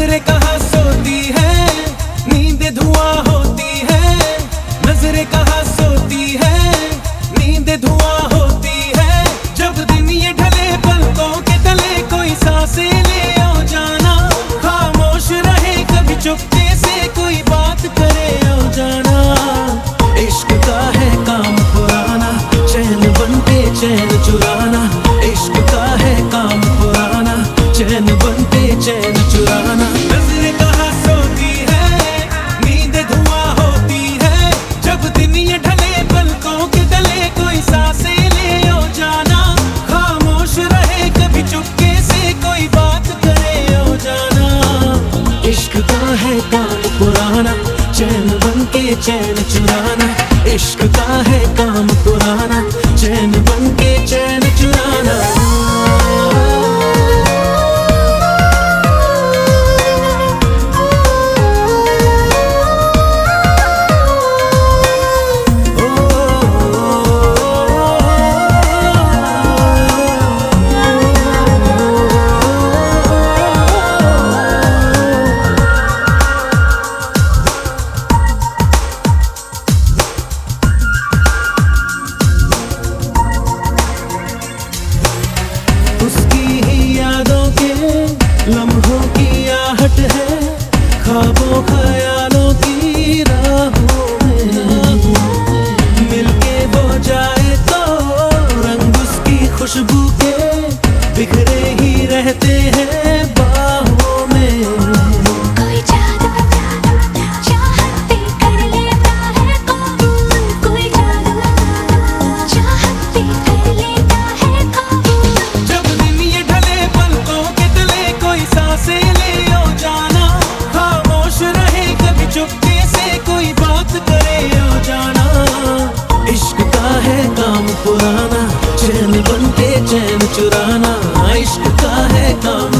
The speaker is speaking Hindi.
दूसरे कहाँ सोती है? दीवाना नज़र कहा सोती है? नींद धुआँ होती है। जब दिन ये ढले, पलकों के डले कोई सांसे ले ओ जाना। खामोश रहे, कभी चुपके से कोई बात करे ओ जाना। इश्क का है काम पुराना, चैन बन के चैन चुराना। इश्क का है काम पुराना, चैन बन के चैन चुराना। ख्वाबों ख्यालों की राहों में मिलके वो जाए तो रंग उसकी खुशबू के बिखरे पुराना चैन बनते चैन चुराना इश्क का है काम।